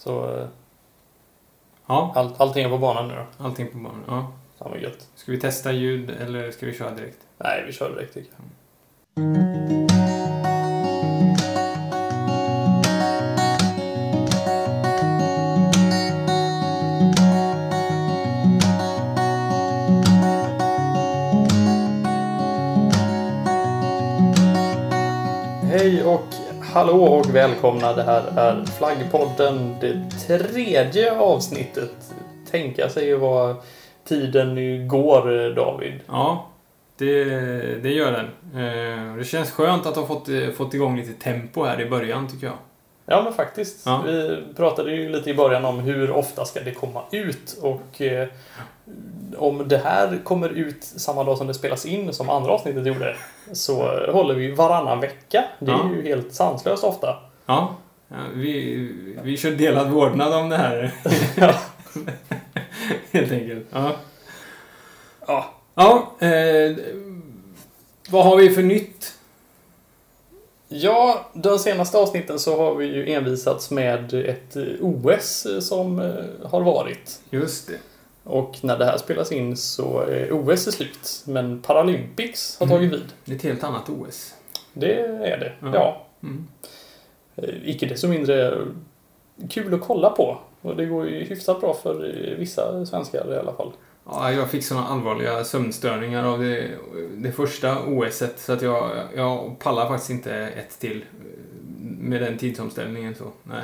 Så eh, Ja, all, allting är på banan nu då. allting på banan. Ja. Fan vad gött. Ska vi testa ljud eller ska vi köra direkt? Nej, vi kör direkt tycker jag. Hallå och välkomna. Det här är Flaggpodden, det tredje avsnittet. Tänka sig vad tiden går, David. Ja, det, det gör den. Eh, det känns skönt att ha fått, fått igång lite tempo här i början tycker jag. Ja, men faktiskt. Ja. Vi pratade ju lite i början om hur ofta ska det komma ut och eh, om det här kommer ut samma dag som det spelas in som andra avsnittet gjorde så håller vi varannan vecka. Det är Ja. ju helt sanslöst ofta. Ja, ja vi, vi kör delad vårdnad om det här. Helt enkelt. Ja. Ja. Ja, eh, vad har vi för nytt? Ja, de senaste avsnitten så har vi ju envisats med ett eh, OS som eh, har varit. Just det. Och när det här spelas in så är OS är slut. Men Paralympics har Mm. tagit vid. Det är ett helt annat OS. Det är det. Ja. Ja. Mm. Eh, Icke desto mindre kul att kolla på. Och det går ju hyfsat bra för eh, vissa svenskar i alla fall. Ja, jag fick såna allvarliga sömnstörningar av det, det första OSet så att jag, jag pallar faktiskt inte ett till eh, med den tidsomställningen så. Nej.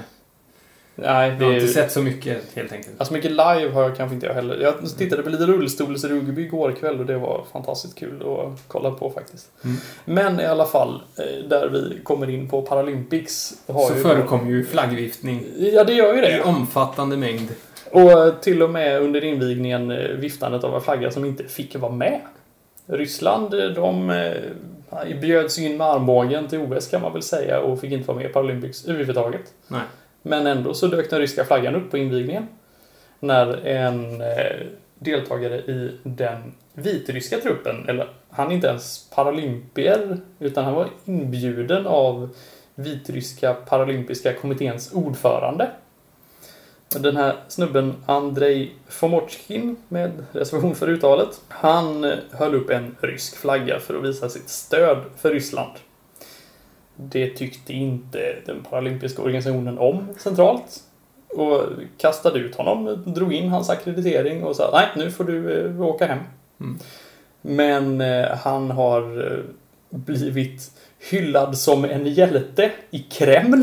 Nej, Jag det har är inte ju... sett så mycket helt enkelt. Alltså mycket live har jag kanske inte jag heller. Jag tittade på lite rullstolsrugby igår kväll och det var fantastiskt kul att kolla på faktiskt. Mm. Men i alla fall, eh, där vi kommer in på Paralympics. Har Så ju förekommer ju flaggviftning Ja, det gör ju i det. omfattande mängd. Och till och med under invigningen eh, viftandet av en flagga som inte fick vara med. Ryssland, eh, de eh, bjöds in med armbågen till OS kan man väl säga och fick inte vara med i Paralympics överhuvudtaget. Nej. Men ändå så dök den ryska flaggan upp på invigningen. När en eh, deltagare i den vitryska truppen, eller han är inte ens paralympier, utan han var inbjuden av vitryska paralympiska kommitténs ordförande. Den här snubben Andrei Fomochkin, med reservation för uttalet, han eh, höll upp en rysk flagga för att visa sitt stöd för Ryssland. Det tyckte inte den paralympiska organisationen om centralt. Och kastade ut honom, drog in hans akkreditering och sa nej, nu får du eh, åka hem. Mm. Men eh, han har eh, blivit hyllad som en hjälte i Kreml.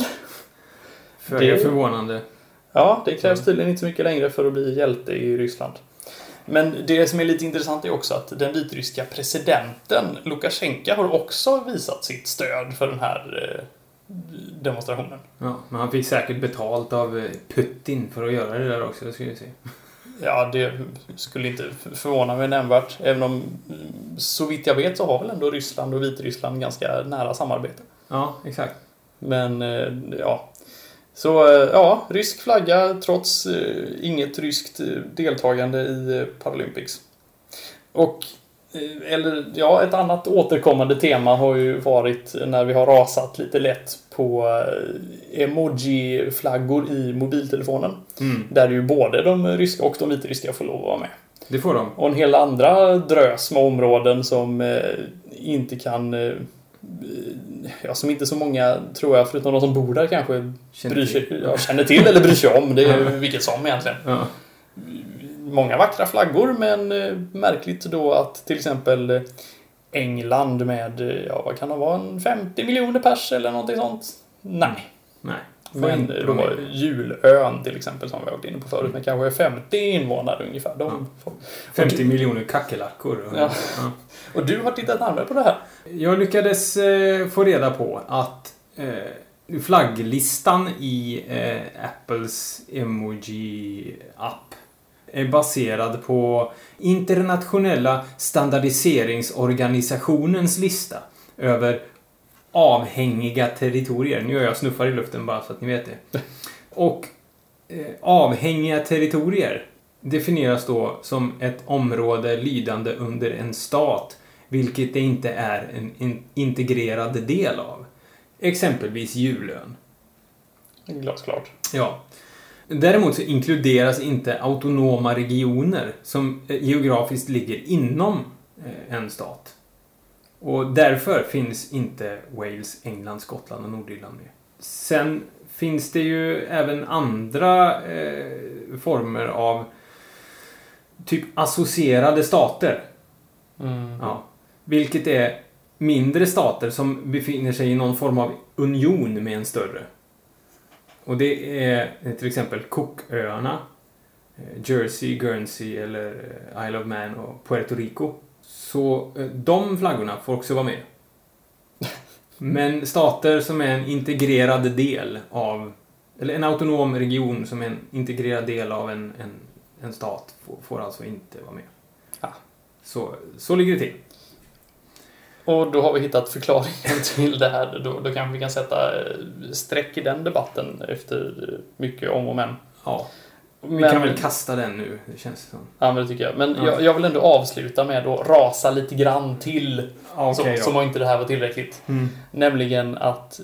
Föga Det- förvånande. Ja, det krävs tydligen inte så mycket längre för att bli hjälte i Ryssland. Men det som är lite intressant är också att den vitryska presidenten Lukasjenko har också visat sitt stöd för den här eh, demonstrationen. Ja, men han fick säkert betalt av eh, Putin för att göra det där också, det ska vi se. Ja, det skulle inte förvåna mig nämnvärt. Även om så vitt jag vet så har väl ändå Ryssland och Vitryssland ganska nära samarbete. Ja, exakt. Men eh, ja. Så eh, ja, rysk flagga trots eh, inget ryskt eh, deltagande i Paralympics. Och eller ja, ett annat återkommande tema har ju varit när vi har rasat lite lätt på emoji-flaggor i mobiltelefonen. Mm. Där ju både de ryska och de vitryska får lov att vara med. Det får de. Och en hel andra drös med områden som inte kan... Ja, som inte så många, tror jag, förutom de som bor där kanske Känner bryr till. sig, ja, känner till eller bryr sig om. Det är vilket som egentligen. Ja. Många vackra flaggor, men eh, märkligt då att till exempel England med, ja vad kan det vara, en 50 miljoner pers eller någonting sånt? Nej. Nej. Men vara med. Julön till exempel som vi har varit inne på förut med kanske 50 invånare ungefär. De får... 50 miljoner kackerlackor. Ja. Och du har tittat närmare på det här? Jag lyckades eh, få reda på att eh, flagglistan i eh, Apples emoji-app är baserad på internationella standardiseringsorganisationens lista över avhängiga territorier. Nu gör jag snuffar i luften bara så att ni vet det. Och eh, avhängiga territorier definieras då som ett område lydande under en stat vilket det inte är en in- integrerad del av. Exempelvis julön. Glasklart. Ja. Däremot så inkluderas inte autonoma regioner som eh, geografiskt ligger inom eh, en stat. Och därför finns inte Wales, England, Skottland och Nordirland med. Sen finns det ju även andra eh, former av typ associerade stater. Mm. Ja. Vilket är mindre stater som befinner sig i någon form av union med en större. Och det är eh, till exempel Cooköarna, eh, Jersey, Guernsey eller eh, Isle of Man och Puerto Rico. Så de flaggorna får också vara med. Men stater som är en integrerad del av, eller en autonom region som är en integrerad del av en, en, en stat får, får alltså inte vara med. Ah. Så, så ligger det till. Och då har vi hittat förklaringen till det här. Då, då kanske vi kan sätta eh, streck i den debatten efter mycket om och men. Ja. Vi Men- kan väl kasta den nu, det känns som. Ja, men det tycker jag. Men Ja. jag, jag vill ändå avsluta med att rasa lite grann till. Ja, som, som om inte det här var tillräckligt. Mm. Nämligen att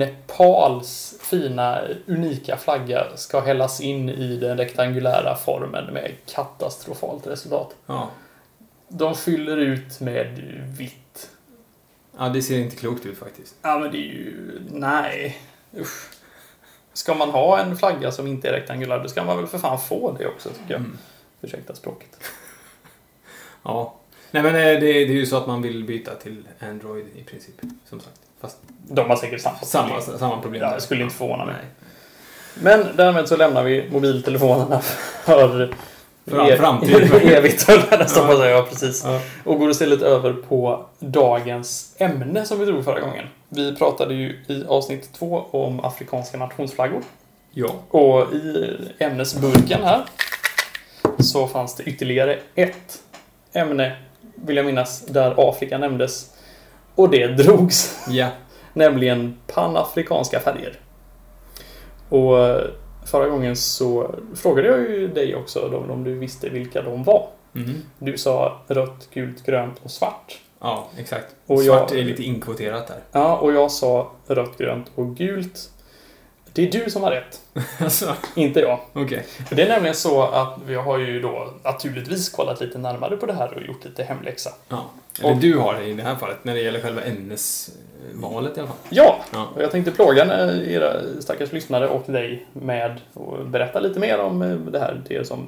Nepals fina, unika flagga ska hällas in i den rektangulära formen med katastrofalt resultat. Ja. De fyller ut med vitt. ja, det ser inte klokt ut faktiskt. Ja, men det är ju... Nej. Usch. Ska man ha en flagga som inte är rektangulär, då ska man väl för fan få det också, tycker jag. Mm. Ursäkta språket. Ja. Nej men eh, det, det är ju så att man vill byta till Android i princip. Som sagt. Fast De har säkert samma samma, problem. samma problem Ja, det skulle inte förvåna mig. Nej. Men därmed så lämnar vi mobiltelefonerna för, För all framtid. evigt, höll jag nästan på att säga. Ja, precis. Ja. Och går istället över på dagens ämne som vi drog förra gången. Vi pratade ju i avsnitt två om afrikanska nationsflaggor. ja. Och i ämnesburken här så fanns det ytterligare ett ämne, vill jag minnas, där Afrika nämndes. Och det drogs, Ja. nämligen panafrikanska färger. Och förra gången så frågade jag ju dig också om, om du visste vilka de var. Mhm. Du sa rött, gult, grönt och svart. Ja, exakt. Och Svart jag- är lite inkvoterat där. Ja, och jag sa rött, grönt och gult. Det är du som har rätt, alltså, inte jag. För det är nämligen så att vi har ju då naturligtvis kollat lite närmare på det här och gjort lite hemläxa. Ja. Eller Och- du har det i det här fallet, när det gäller själva ämnesvalet i alla fall. Ja, Ja. och jag tänkte plåga era stackars lyssnare och dig med att berätta lite mer om eh, det här till er som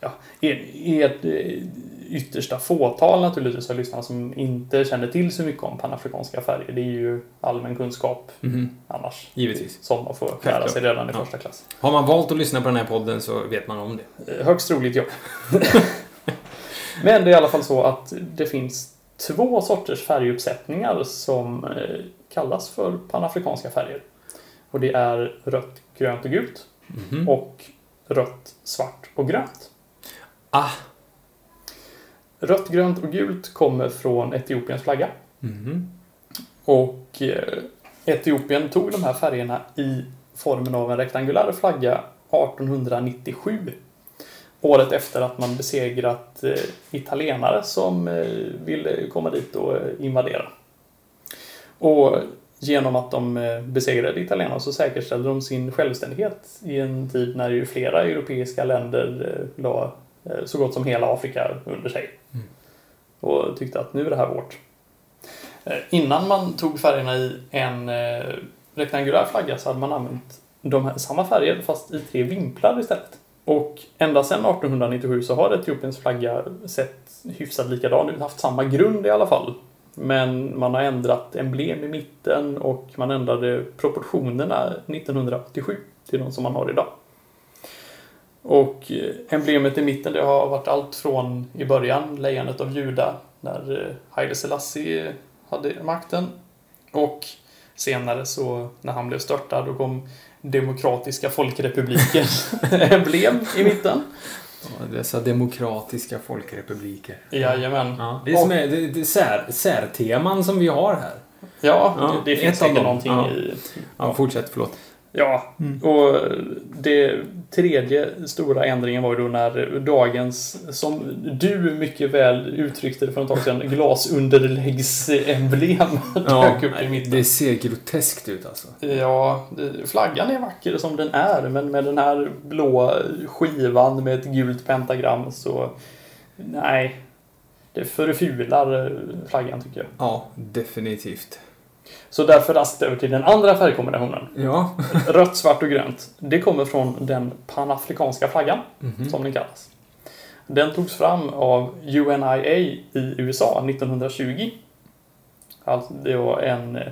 ja, er, ert eh, yttersta fåtal naturligtvis av lyssnarna som inte känner till så mycket om panafrikanska färger. Det är ju allmän kunskap Mhm. annars. Givetvis. Som man får lära sig redan i Ja. första klass. Har man valt att lyssna på den här podden så vet man om det. Eh, Högst troligt ja. Men det är i alla fall så att det finns två sorters färguppsättningar som eh, kallas för panafrikanska färger. Och det är rött, grönt och gult Mhm. och rött, svart och grönt. Ah. Rött, grönt och gult kommer från Etiopiens flagga. Mhm. Och eh, Etiopien tog de här färgerna i formen av en rektangulär flagga 1897. Året efter att man besegrat eh, italienare som eh, ville komma dit och eh, invadera. Och genom att de besegrade italienarna så säkerställde de sin självständighet i en tid när ju flera europeiska länder la så gott som hela Afrika under sig. Mm. Och tyckte att nu är det här vårt. Innan man tog färgerna i en rektangulär flagga så hade man använt de här, samma färger fast i tre vinklar istället. Och ända sedan 1897 så har Etiopiens flagga sett hyfsat likadan ut, haft samma grund i alla fall. Men man har ändrat emblem i mitten och man ändrade proportionerna 1987 till de som man har idag. Och eh, emblemet i mitten det har varit allt från i början lejonet av Juda när eh, Haile Selassie hade makten och senare så när han blev störtad då kom Demokratiska folkrepubliken emblem i mitten. Ja, dessa demokratiska folkrepubliker. Jajamän. Ja, det är, som är det, det är sär, särteman som vi har här. Ja, Ja, det, det finns säkert någonting Ja. i... Ja, fortsätt, förlåt. Ja, Mm. och det tredje stora ändringen var ju då när dagens, som du mycket väl uttryckte det för ett tag sedan, glasunderläggsemblem dök upp i mitten. det ser groteskt ut alltså. Ja, flaggan är vacker som den är, men med den här blå skivan med ett gult pentagram så... Nej. Det förfular flaggan tycker jag. Ja, definitivt. Så därför raskt över till den andra färgkombinationen. Ja. Rött, svart och grönt. Det kommer från den panafrikanska flaggan, Mhm. som den kallas. Den togs fram av UNIA i USA 1920. Alltså, det var en eh,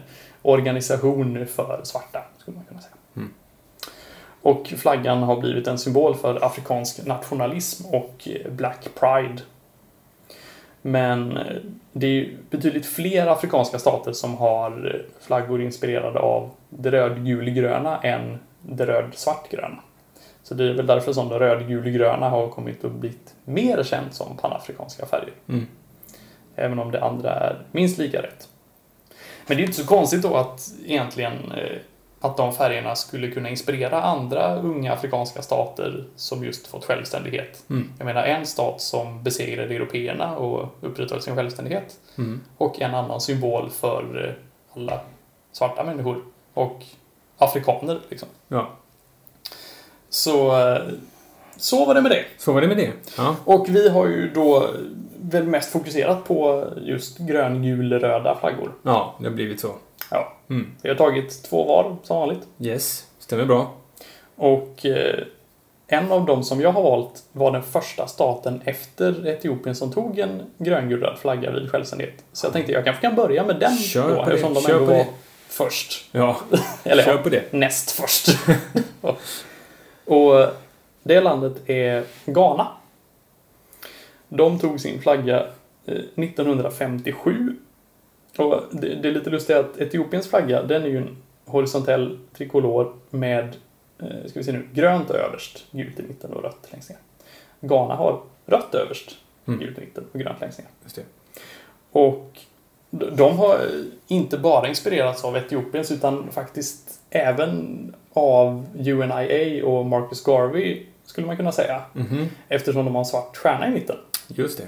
organisation för svarta, skulle man kunna säga. Mm. Och flaggan har blivit en symbol för afrikansk nationalism och eh, Black Pride. Men eh, det är betydligt fler afrikanska stater som har eh, flaggor inspirerade av det röd-gul-gröna än det röd-svart-gröna. Så det är väl därför som det röd-gul-gröna har kommit att bli mer känt som panafrikanska färger. Mm. Även om det andra är minst lika rätt. Men det är inte så konstigt då att egentligen eh, att de färgerna skulle kunna inspirera andra unga afrikanska stater som just fått självständighet. Mm. Jag menar en stat som besegrade européerna och upprätthöll sin självständighet Mm. och en annan symbol för alla svarta människor och afrikaner. Liksom. Ja. Så, så var det med det. Så var det med det. Ja. Och vi har ju då väl mest fokuserat på just grön, gul, röda flaggor. Ja, det har blivit så. Ja. Mm. Vi har tagit två var som vanligt. Yes, stämmer bra. Och eh, en av dem som jag har valt var den första staten efter Etiopien som tog en gröngul flagga vid självständighet. Så jag tänkte jag kanske kan börja med den Kör då, på det, eftersom de ändå var det. först. Ja, Eller kör på det. näst först. och det landet är Ghana. De tog sin flagga eh, 1957. Och det, det är lite lustigt att Etiopiens flagga, den är ju en horisontell trikolor med, eh, ska vi se nu, grönt överst, gult i mitten och rött längst ner. Ghana har rött överst, Mm. gult i mitten och grönt längst ner. Just det. Och de har inte bara inspirerats av Etiopiens utan faktiskt även av UNIA och Marcus Garvey skulle man kunna säga. Mhm. Eftersom de har en svart stjärna i mitten. Just det.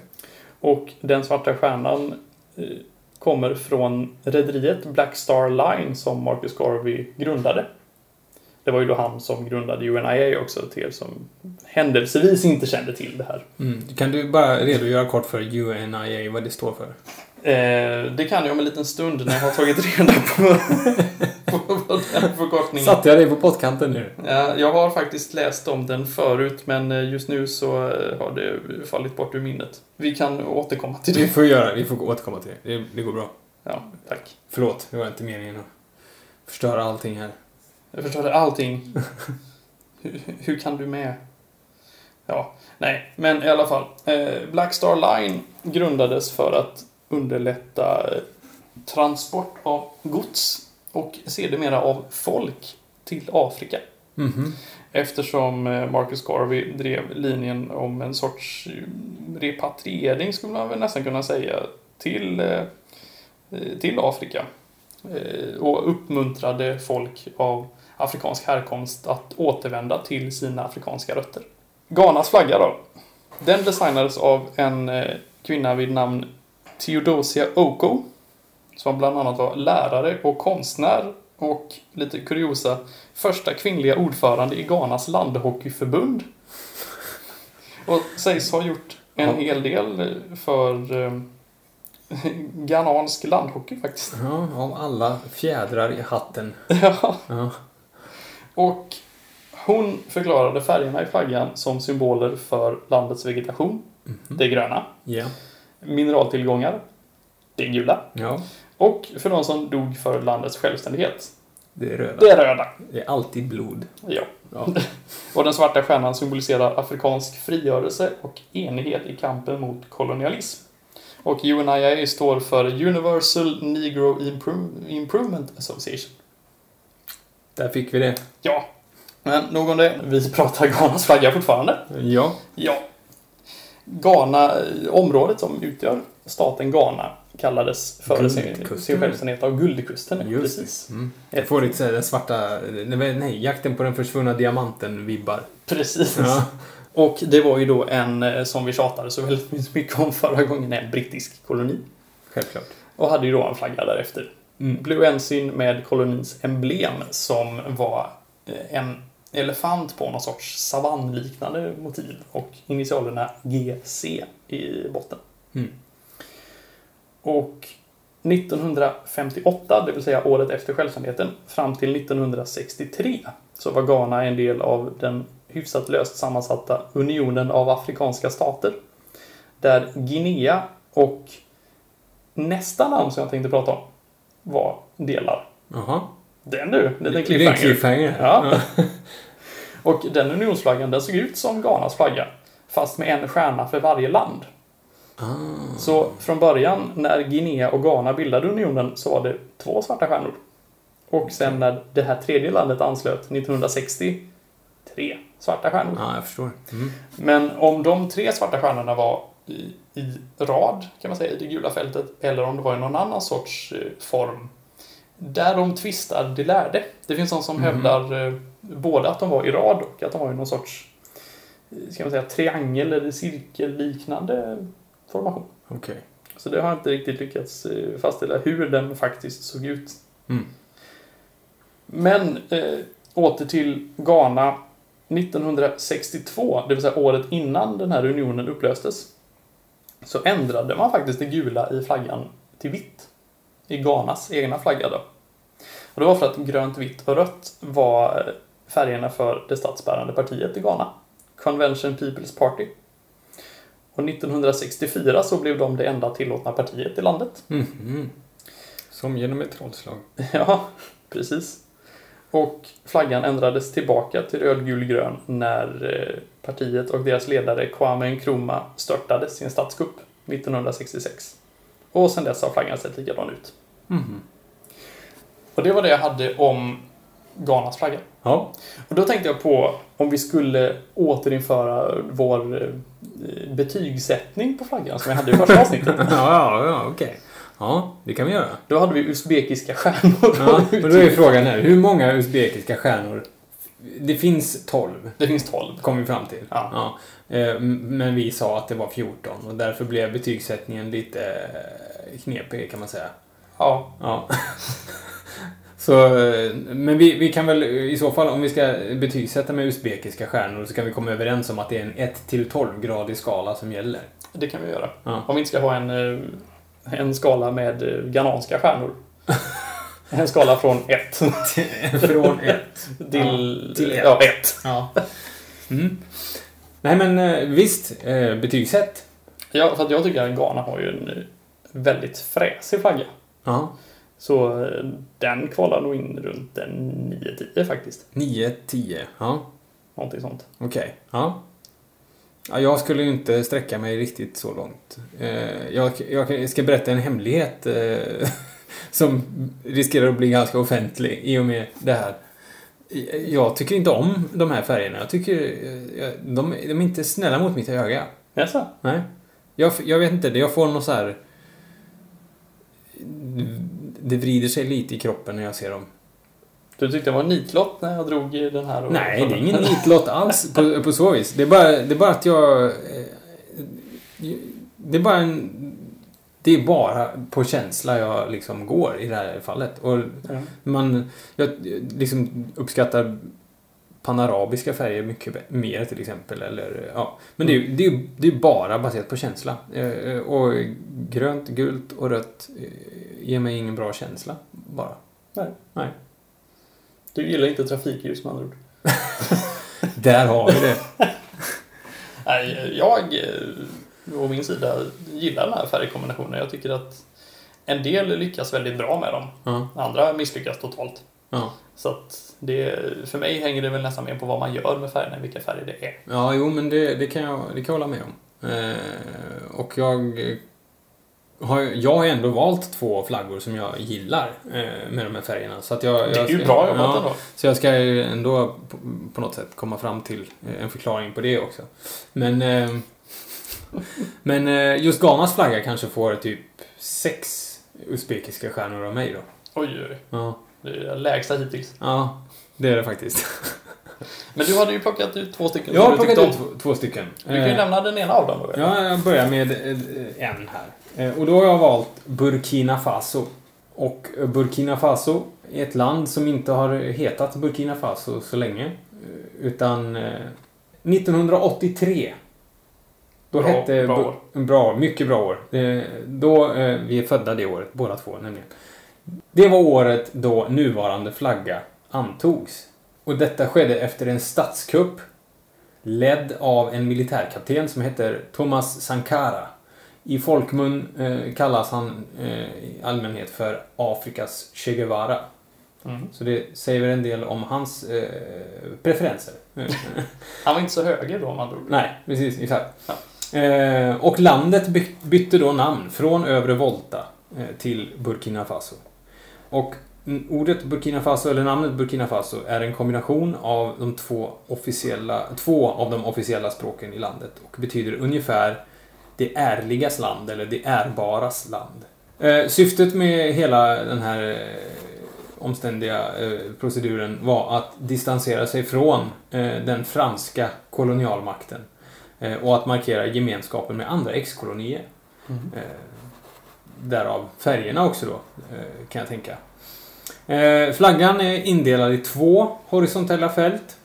Och den svarta stjärnan eh, kommer från rederiet Black Star Line som Marcus Garvey grundade. Det var ju då han som grundade UNIA också till er som händelsevis inte kände till det här. Mm. Kan du bara redogöra kort för UNIA, vad det står för? Eh, det kan jag om en liten stund när jag har tagit reda på, på, på den förkortningen. Satte jag dig på pottkanten nu? Ja, jag har faktiskt läst om den förut men eh, just nu så eh, har det fallit bort ur minnet. Vi kan återkomma till Vi det. får göra vi får återkomma till det. det. Det går bra. Ja, tack. Förlåt, det var inte meningen att förstöra allting här. Jag förstår allting. hur, hur kan du med? Ja, nej, men i alla fall. Eh, Black Star Line grundades för att underlätta eh, transport av gods och sedermera av folk till Afrika. Mhm. Eftersom eh, Marcus Garvey drev linjen om en sorts eh, repatriering skulle man väl nästan kunna säga till, till Afrika. Och uppmuntrade folk av afrikansk härkomst att återvända till sina afrikanska rötter. Ghanas flagga då. Den designades av en kvinna vid namn Theodosia Oko. Som bland annat var lärare och konstnär och lite kuriosa första kvinnliga ordförande i Ghanas landhockeyförbund. Och sägs ha gjort en Ja. hel del för eh, ghanansk landhockey faktiskt. Ja, av alla fjädrar i hatten. Ja. Ja. Och hon förklarade färgerna i flaggan som symboler för landets vegetation. Det gröna. Ja. Mineraltillgångar. Det gula. Ja. Och för de som dog för landets självständighet. Det är röda. Det röda. Det är alltid blod. Ja. Ja. Och den svarta stjärnan symboliserar afrikansk frigörelse och enighet i kampen mot kolonialism. Och UNIA står för Universal Negro Impro- Improvement Association. Där fick vi det. Ja, men nog om det. Vi pratar Ghanas flagga fortfarande. Ja. Ja. Ghana, området som utgör staten Ghana, kallades före sin, sin självständighet av Guldkusten. Just Precis. Mm. Jag får lite den svarta... Nej, nej, jakten på den försvunna diamanten-vibbar. Precis. Ja. Och det var ju då en, eh, som vi tjatade så väldigt mycket om förra gången, en brittisk koloni. Självklart. Och hade ju då en flagga därefter. Mm. Blue Ensign med kolonins emblem som var eh, en elefant på någon sorts savannliknande motiv och initialerna GC i botten. Mm. Och 1958, det vill säga året efter självständigheten, fram till 1963 så var Ghana en del av den hyfsat löst sammansatta Unionen av Afrikanska stater. Där Guinea och nästa land som jag tänkte prata om var delar. Jaha. Den du, liten Det är en cliffhanger. cliffhanger. Ja. Och den unionsflaggan den såg ut som Ghanas flagga. Fast med en stjärna för varje land. Ah. Så från början när Guinea och Ghana bildade unionen så var det två svarta stjärnor. Och sen när det här tredje landet anslöt 1960, tre svarta stjärnor. Ja, jag förstår. Mm. Men om de tre svarta stjärnorna var i, i rad, kan man säga, i det gula fältet, eller om det var i någon annan sorts eh, form, där de tvistar det lärde. Det finns de som Mhm. hävdar eh, både att de var i rad och att de var i någon sorts, eh, ska man säga, triangel eller cirkelliknande formation. Okej. Så det har inte riktigt lyckats eh, fastställa hur den faktiskt såg ut. Mm. Men eh, åter till Ghana 1962, det vill säga året innan den här unionen upplöstes, så ändrade man faktiskt det gula i flaggan till vitt. I Ghanas egna flagga då. Och det var för att grönt, vitt och rött var färgerna för det statsbärande partiet i Ghana. Convention People's Party. Och 1964 så blev de det enda tillåtna partiet i landet. Mhm. Som genom ett trollslag. Ja, precis. Och flaggan ändrades tillbaka till röd, gul, grön när eh, partiet och deras ledare Kwame Nkrumah störtades i en statskupp 1966. Och sen dess har flaggan sett likadan ut. Mhm. Och det var det jag hade om Ghanas flagga. Ja. Och då tänkte jag på om vi skulle återinföra vår eh, betygssättning på flaggan som vi hade i första avsnittet. ja, ja, ja okej. Ja, det kan vi göra. Då hade vi usbekiska stjärnor. Ja, men då är frågan här, hur många usbekiska stjärnor? Det finns 12, Det finns 12. kom vi fram till. Ja. Eh, m- Men vi sa att det var 14 och därför blev betygssättningen lite eh, knepig kan man säga. Ja, Ja. Så, eh, men vi, vi kan väl i så fall, om vi ska betygsätta med usbekiska stjärnor, så kan vi komma överens om att det är en 1 till 12-gradig skala som gäller. det kan vi göra. Ja. Om vi inte ska ha en, eh, en skala med eh, ghananska stjärnor. En skala från 1 Från 1. till, till ett. ja, 1. Ja. Mm. Nej men eh, visst, eh, betygssätt. Ja, för att jag tycker att Ghana har ju en eh, väldigt fräsig flagga. Ja. Så den kvalar nog in runt en 9-10 faktiskt. 9, 10. Ja, Någonting sånt. okej. Ja. ja. Jag skulle ju inte sträcka mig riktigt så långt. Jag, jag ska berätta en hemlighet som riskerar att bli ganska offentlig i och med det här. Jag tycker inte om de här färgerna. Jag tycker de, de är inte snälla mot mitt öga. Jaså? Nej. Jag, jag vet inte, jag får något så här... Det vrider sig lite i kroppen när jag ser dem. Du tyckte det var en nitlott när jag drog den här? Nej, det är ingen nitlott alls på, på så vis. Det är bara, det är bara att jag... eh, Det är bara en... Det är bara på känsla jag liksom går i det här fallet. Och Ja. man... Jag liksom uppskattar panarabiska färger mycket mer till exempel. Eller, ja. Men det är, det, är, det är bara baserat på känsla. Eh, Och grönt, gult och rött eh, ger mig ingen bra känsla bara. Nej. Nej. Du gillar inte trafikljus med andra ord? Där har vi det. Nej, jag eh, å min sida gillar den här färgkombinationen. Jag tycker att en del lyckas väldigt bra med dem. Ja. Andra misslyckas totalt. Ja. Så att det, för mig hänger det väl nästan mer på vad man gör med färgerna, vilka färger det är. Ja, jo, men det, det, kan, jag, det kan jag hålla med om. Eh, och jag har, jag har ändå valt två flaggor som jag gillar eh, med de här färgerna. Så att jag, Det är ju ska- bra jobbat ja, ändå. Så jag ska ändå på, på något sätt komma fram till eh, en förklaring på det också. Men, eh, men eh, just Ghanas flagga kanske får typ sex usbekiska stjärnor av mig då. Oj, oj. Ja, Det är det lägsta hittills. ja det är det faktiskt. Men du hade ju plockat ut två stycken Jag har plockat ut två, två stycken. Du kan ju Eh, nämna den ena av dem då. Ja, jag börjar med eh, en här. Och då har jag valt Burkina Faso. Och Burkina Faso är ett land som inte har hetat Burkina Faso så länge. Utan eh, 1983. Då Bra- hette... bra år. Bra, mycket bra år. Då, eh, vi är födda det året, båda två nämligen. Det var året då nuvarande flagga antogs. Och detta skedde efter en statskupp ledd av en militärkapten som heter Thomas Sankara. I folkmun eh, kallas han eh, i allmänhet för Afrikas Che Guevara. Mm. Så det säger väl en del om hans eh, preferenser. Han var inte så höger då om man drog. Nej, precis. Exakt. Eh, och landet by- bytte då namn från Övre Volta eh, till Burkina Faso. Och ordet Burkina Faso, eller namnet Burkina Faso, är en kombination av de två officiella, två av de officiella språken i landet och betyder ungefär det ärligas land, eller det ärbaras land. Eh, syftet med hela den här eh, omständiga eh, proceduren var att distansera sig från eh, den franska kolonialmakten och att markera gemenskapen med andra ex-kolonier. Mm. Eh, därav färgerna också då, eh, kan jag tänka. Eh, flaggan är indelad i två horisontella fält.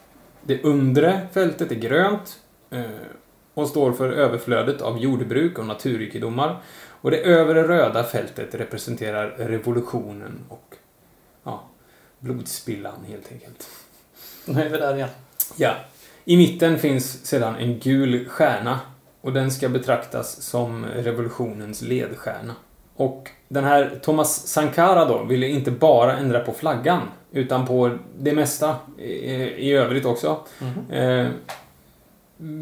Det undre fältet är grönt eh, och står för överflödet av jordbruk och naturrikedomar. Och det övre röda fältet representerar revolutionen och ja, blodspillan helt enkelt. Nu är vi där igen. Ja. I mitten finns sedan en gul stjärna och den ska betraktas som revolutionens ledstjärna. Och den här Thomas Sankara då ville inte bara ändra på flaggan utan på det mesta i, i övrigt också. Mhm. Eh,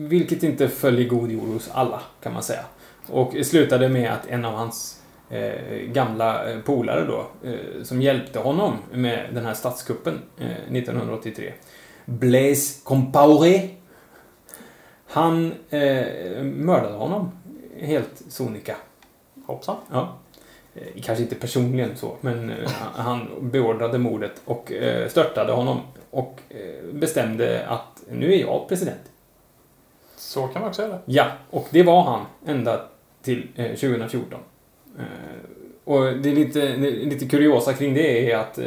vilket inte föll i god jord hos alla, kan man säga. Och slutade med att en av hans eh, gamla eh, polare då, eh, som hjälpte honom med den här statskuppen eh, 1983, Blaise Compaoré, han eh, mördade honom helt sonika. Hoppsan. Ja. Eh, Kanske inte personligen så, men eh, han beordrade mordet och eh, störtade honom och bestämde att nu är jag president. Så kan man också göra. Ja, och det var han ända till eh, 2014. Eh, och det är lite, lite kuriosa kring det är att eh,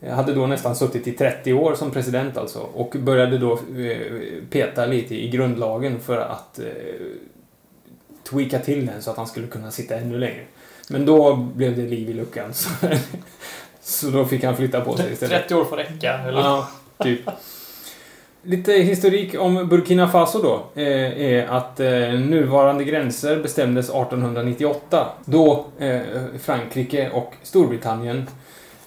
han hade då nästan suttit i 30 år som president alltså och började då eh, peta lite i grundlagen för att eh, tweaka till den så att han skulle kunna sitta ännu längre. Men då blev det liv i luckan så, så då fick han flytta på sig istället. 30 år får räcka, eller? Ja, typ. Lite historik om Burkina Faso då, eh, är att nuvarande gränser bestämdes 1898 då Frankrike och Storbritannien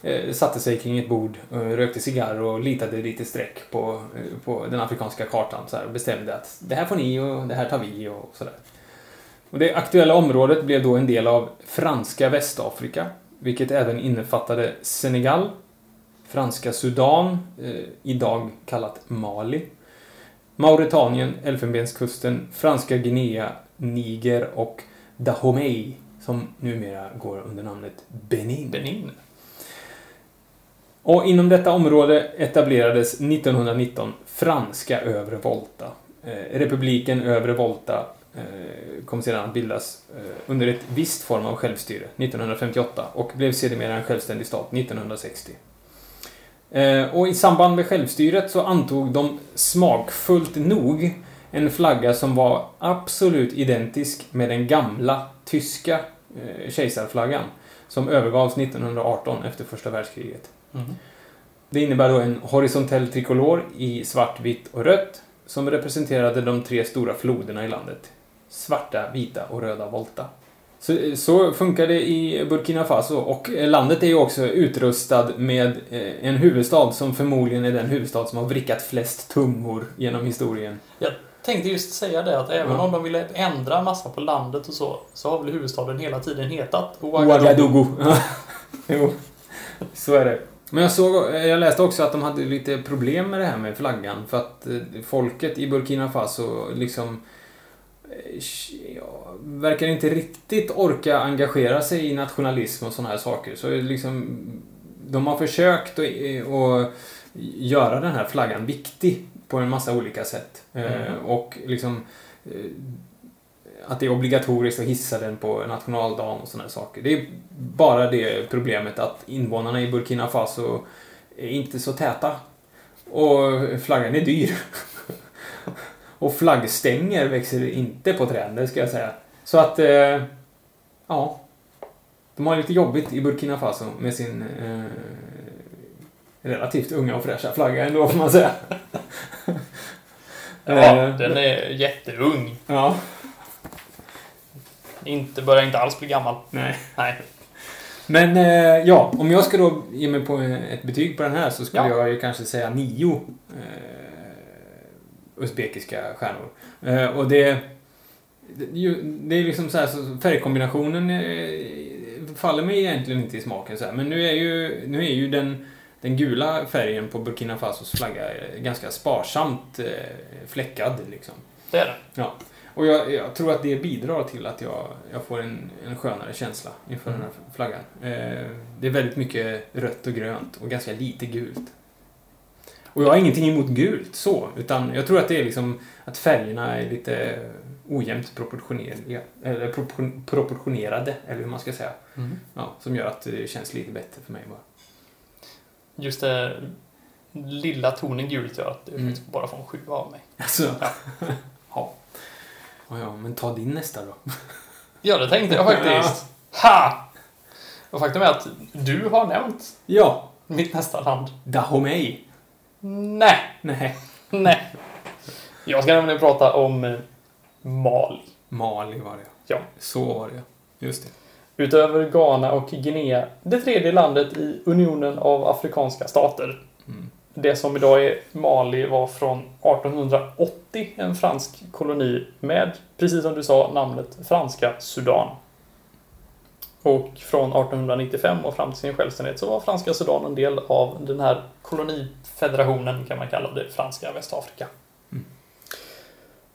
Eh, satte sig kring ett bord, eh, rökte cigarr och litade lite streck på, eh, på den afrikanska kartan så här, och bestämde att det här får ni och det här tar vi och sådär. Och det aktuella området blev då en del av franska Västafrika, vilket även innefattade Senegal, Franska Sudan, eh, idag kallat Mali, Mauretanien, Elfenbenskusten, Franska Guinea, Niger och Dahomey, som numera går under namnet Benin. Benin. Och inom detta område etablerades 1919 franska Övre Volta. Eh, republiken Övre Volta eh, kom sedan att bildas eh, under ett visst form av självstyre 1958 och blev sedermera en självständig stat 1960. Eh, och i samband med självstyret så antog de smakfullt nog en flagga som var absolut identisk med den gamla tyska eh, kejsarflaggan som övergavs 1918 efter första världskriget. Mhm. Det innebär då en horisontell trikolor i svart, vitt och rött som representerade de tre stora floderna i landet. Svarta, vita och röda Volta. Så, så funkar det i Burkina Faso och landet är ju också utrustad med eh, en huvudstad som förmodligen är den huvudstad som har vrickat flest tummor genom historien. Tänkte just säga det att även Ja. om de ville ändra massa på landet och så, så har väl huvudstaden hela tiden hetat Ouagadougou. jo, så är det. Men jag, såg, jag läste också att de hade lite problem med det här med flaggan för att eh, folket i Burkina Faso liksom eh, ja, verkar inte riktigt orka engagera sig i nationalism och sådana här saker. Så liksom, de har försökt att, att göra den här flaggan viktig på en massa olika sätt. Eh, Mm. Och liksom eh, att det är obligatoriskt att hissa den på nationaldagen och sådana saker. Det är bara det problemet att invånarna i Burkina Faso är inte så täta. Och flaggan är dyr. och flaggstänger växer inte på träd, det ska jag säga. Så att, eh, ja. De har lite jobbigt i Burkina Faso med sin eh, relativt unga och fräscha flagga ändå, får man säga. Ja, Eh, den är jätteung. Ja, Inte, börjar inte alls bli gammal. nej. Nej. Men eh, ja, om jag ska då ge mig på ett betyg på den här så skulle Ja. jag ju kanske säga nio eh, usbekiska stjärnor. Eh, och det, det är liksom så här, så färgkombinationen eh, faller mig egentligen inte i smaken så här. Men nu är ju, nu är ju den, den gula färgen på Burkina Fasos flagga eh, ganska sparsamt eh, fläckad liksom. Det är den. Ja. Och jag, jag tror att det bidrar till att jag, jag får en, en skönare känsla inför Mm. den här flaggan. Eh, det är väldigt mycket rött och grönt och ganska lite gult. Och jag har ingenting emot gult så, utan jag tror att det är liksom att färgerna är lite ojämnt proportionerliga, eller propor- proportionerade, eller hur man ska säga. Ja, som gör att det känns lite bättre för mig bara. Just det lilla tonen gult gör att det Mm. bara får en sjua av mig. Alltså, Ja. ja. Ja, ja, men ta din nästa då. Ja, det tänkte jag faktiskt. Ha! Och faktum är att du har nämnt Ja, mitt nästa land. Dahomey. Nej, Nej. nej. Jag ska nämligen prata om Mali. Mali var det. Ja. Så var det. Just det. Utöver Ghana och Guinea, det tredje landet i Unionen av Afrikanska stater. Mm. Det som idag är Mali var från 1880 en fransk koloni med, precis som du sa, namnet Franska Sudan. Och från 1895 och fram till sin självständighet så var Franska Sudan en del av den här kolonifederationen kan man kalla det, Franska Västafrika. Mm.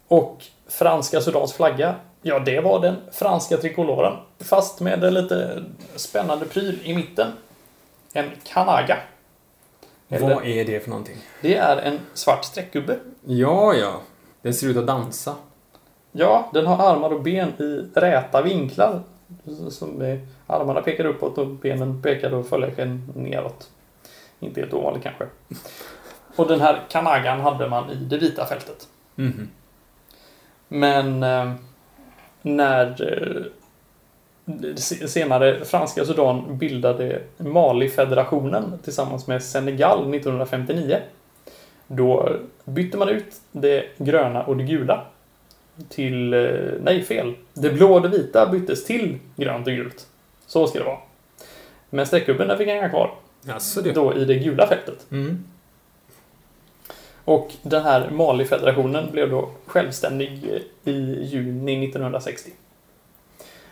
Och Franska Sudans flagga, ja det var den franska trikoloren. Fast med en lite spännande pryl i mitten. En kanaga. Eller- Vad är det för någonting? det är en svart streckgubbe. Ja, ja. Den ser ut att dansa. Ja, den har armar och ben i räta vinklar. Som är, armarna pekar uppåt och benen pekar och följaktligen neråt. Inte helt ovanligt kanske. Och den här kanagan hade man i det vita fältet. Mhm. Men eh, när eh, se- senare franska Sudan bildade Mali-federationen tillsammans med Senegal 1959. Då bytte man ut det gröna och det gula till, eh, nej fel, det blå och det vita byttes till grönt och gult. Så ska det vara. Men streckgubben den fick hänga kvar Alltså det. då i det gula fältet. Mm. Och den här Mali-federationen blev då självständig eh, i juni 1960.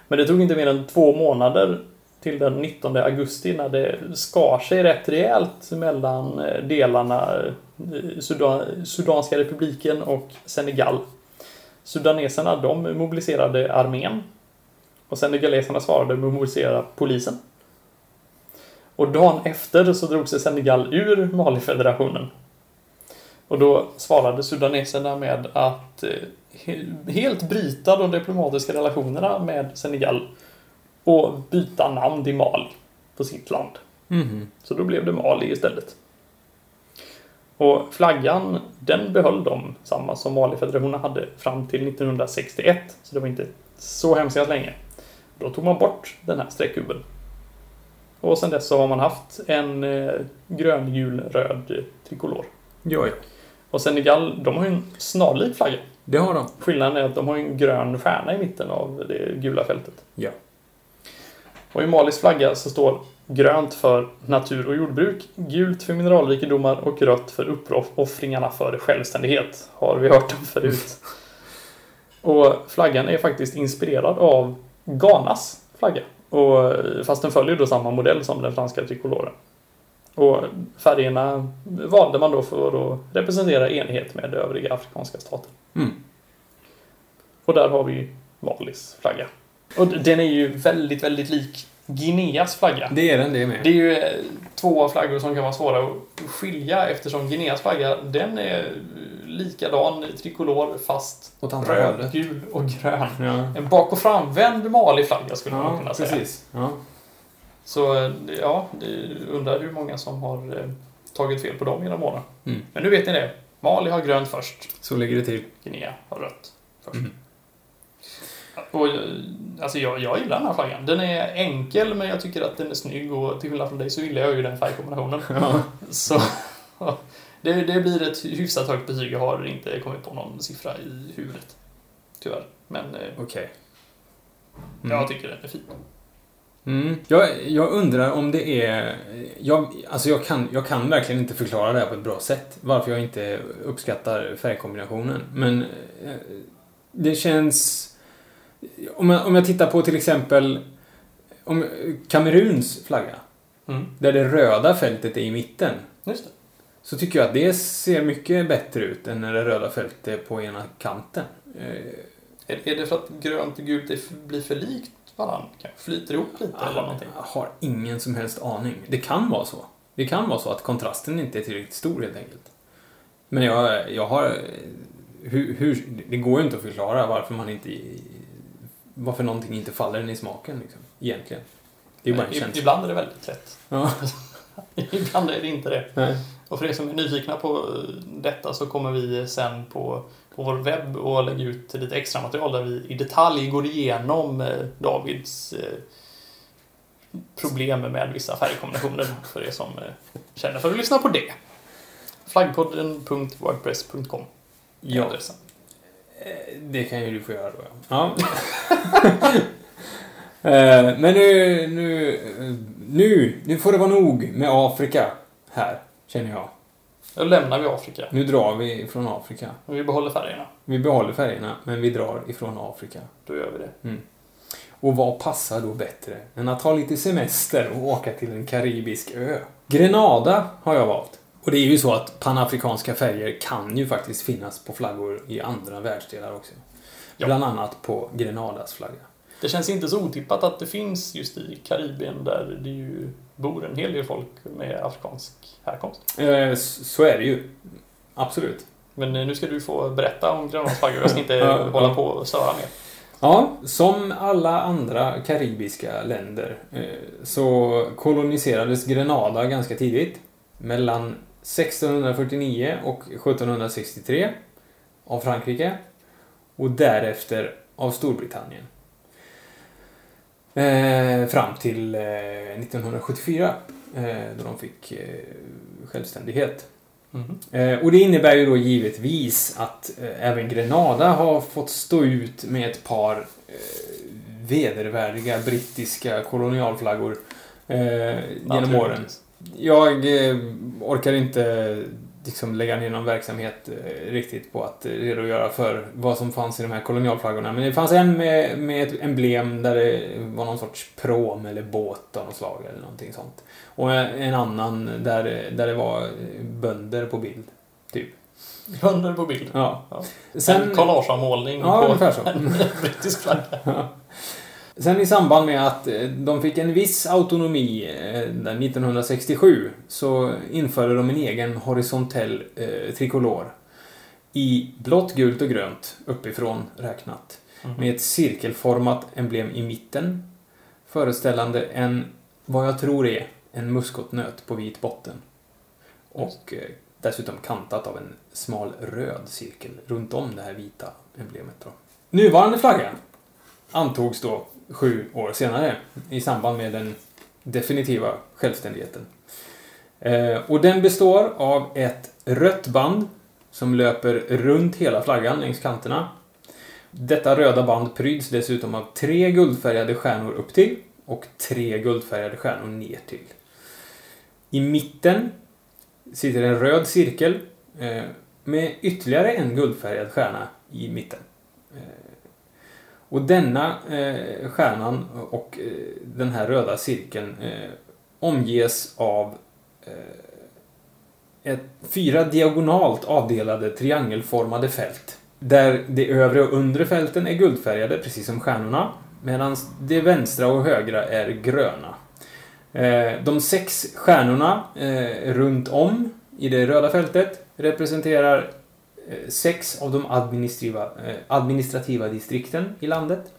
Men det tog inte mer än två månader till den 19 augusti när det skar sig rätt rejält mellan eh, delarna eh, Sudan, Sudanska republiken och Senegal. Sudaneserna de mobiliserade armén och senegaleserna svarade med att mobilisera polisen. Och dagen efter så drog sig Senegal ur Malifederationen. Och då svarade sudaneserna med att eh, he- helt bryta de diplomatiska relationerna med Senegal och byta namn till Mali på sitt land. Mhm. Så då blev det Mali istället. Och flaggan, den behöll de, samma som Mali-federationen hade, fram till 1961. Så det var inte så hemskt länge. Då tog man bort den här streckgubben. Och sen dess så har man haft en eh, grön, gul, röd eh, trikolor. Ja, ja. Och Senegal, de har ju en snarlik flagga. Det har de. Skillnaden är att de har en grön stjärna i mitten av det gula fältet. Ja. Och i Malis flagga så står grönt för natur och jordbruk, gult för mineralrikedomar och rött för uppoffringarna för självständighet. Har vi hört om förut. Och flaggan är faktiskt inspirerad av Ghanas flagga. Och, fast den följer då samma modell som den franska trikoloren. Och färgerna valde man då för att representera enighet med övriga afrikanska stater. Mm. Och där har vi Malis flagga. Och den är ju väldigt, väldigt lik Guineas flagga. Det är den, det är med. Det är ju eh, två flaggor som kan vara svåra att skilja eftersom Guineas flagga, den är likadan i trikolor fast röd, gul och grön. Ja, En bak och framvänd Mali-flagga skulle man ja kunna säga. precis. Ja. Så ja, undrar hur många som har eh, tagit fel på dem genom åren. Mm. Men nu vet ni det. Mali har grönt först. Så ligger det till. Guinea har rött först. Mm. Och, eh, alltså jag, jag gillar den här flaggan. Den är enkel men jag tycker att den är snygg och till skillnad från dig så gillar jag ju den färgkombinationen. Ja. Så det, det blir ett hyfsat högt betyg. Jag har inte kommit på någon siffra i huvudet. Tyvärr. Men eh, Okej. Mm. jag tycker den är fin. Mm. Jag, jag undrar om det är... Jag, alltså jag, kan, jag kan verkligen inte förklara det här på ett bra sätt. Varför jag inte uppskattar färgkombinationen. Men eh, det känns... Om jag, om jag tittar på till exempel om Kameruns flagga. Mm. Där det röda fältet är i mitten. Just det. Så tycker jag att det ser mycket bättre ut än när det röda fältet är på ena kanten. Eh, Är, är det för att grönt och gult blir för likt varandra? Kanske flyter ihop lite eller någonting? Jag har ingen som helst aning. Det kan vara så. Det kan vara så att kontrasten inte är tillräckligt stor helt enkelt. Men jag, jag har... Hur, hur, det går ju inte att förklara varför man inte... Varför någonting inte faller en i smaken liksom. Egentligen. Det är bara en I- känsla. Ibland är det väldigt lätt. Ja. Ibland är det inte det. Nej. Och för er som är nyfikna på eh, detta så kommer vi sen på, på vår webb och lägga ut lite extra material där vi i detalj går igenom eh, Davids eh, problem med vissa färgkombinationer för er som eh, känner för att lyssna på det. Flaggpodden.wordpress.com Ja, adressen. det kan ju du få göra då. Ja. Men nu, nu, nu, nu får det vara nog med Afrika här, känner jag. Då lämnar vi Afrika. Nu drar vi från Afrika. Och vi behåller färgerna. Vi behåller färgerna, men vi drar ifrån Afrika. Då gör vi det. Och vad passar då bättre än att ha lite semester och åka till en karibisk ö? Grenada har jag valt. Och det är ju så att panafrikanska färger kan ju faktiskt finnas på flaggor i andra världsdelar också. Ja. Bland annat på Grenadas flagga. Det känns inte så otippat att det finns just i Karibien där det ju bor en hel del folk med afrikansk härkomst. Eh, så är det ju. Absolut. Men eh, nu ska du få berätta om Grenadas flaggor. Jag ska inte Ja, hålla på och störa mer. Ja, som alla andra karibiska länder eh, så koloniserades Grenada ganska tidigt. Mellan 1649 och 1763 av Frankrike och därefter av Storbritannien. Eh, fram till eh, 1974 eh, då de fick eh, självständighet. Eh, och det innebär ju då givetvis att eh, även Grenada har fått stå ut med ett par eh, vedervärdiga brittiska kolonialflaggor genom åren. Jag orkar inte liksom lägga ner någon verksamhet eh, riktigt på att eh, redogöra för vad som fanns i de här kolonialflaggorna. Men det fanns en med, med ett emblem där det var någon sorts prom eller båt av något slag eller någonting sånt. Och en, annan där, där det var eh, bönder på bild. Typ. Bönder på bild. Ja. Ja. Sen, En collageavmålning ja, på en brittisk flagga. Sen i samband med att eh, de fick en viss autonomi eh, där 1967 så införde de en egen horisontell eh, trikolor i blått, gult och grönt uppifrån räknat Mhm. med ett cirkelformat emblem i mitten föreställande en, vad jag tror är, en muskotnöt på vit botten. Och eh, dessutom kantat av en smal röd cirkel runt om det här vita emblemet. Då. Nuvarande flagga antogs då sju år senare i samband med den definitiva självständigheten. Eh, och den består av ett rött band som löper runt hela flaggan längs kanterna. Detta röda band pryds dessutom av tre guldfärgade stjärnor upp till och tre guldfärgade stjärnor ner till. I mitten sitter en röd cirkel eh, med ytterligare en guldfärgad stjärna i mitten. Och denna eh, stjärnan och eh, den här röda cirkeln eh, omges av eh, ett, fyra diagonalt avdelade triangelformade fält Där de övre och undre fälten är guldfärgade, precis som stjärnorna. Medan de vänstra och högra är gröna. Eh, de sex stjärnorna eh, runt om i det röda fältet representerar sex av de administrativa, eh, administrativa distrikten i landet.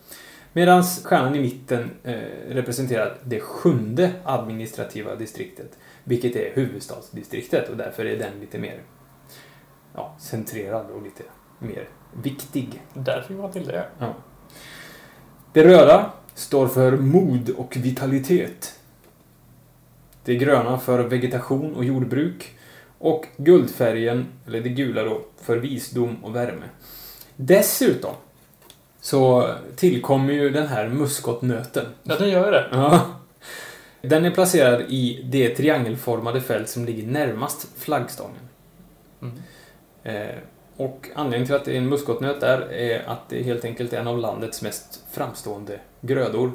Medan stjärnan i mitten eh, representerar det sjunde administrativa distriktet. Vilket är huvudstadsdistriktet och därför är den lite mer ja, centrerad och lite mer viktig. Där fick man till det. Det röda står för mod och vitalitet. Det gröna för vegetation och jordbruk. Och guldfärgen, eller det gula då, för visdom och värme. Dessutom så tillkommer ju den här muskotnöten. Ja, den gör det. Ja. Den är placerad i det triangelformade fält som ligger närmast flaggstången. Mm. Eh, och anledningen till att det är en muskotnöt där är att det helt enkelt är en av landets mest framstående grödor.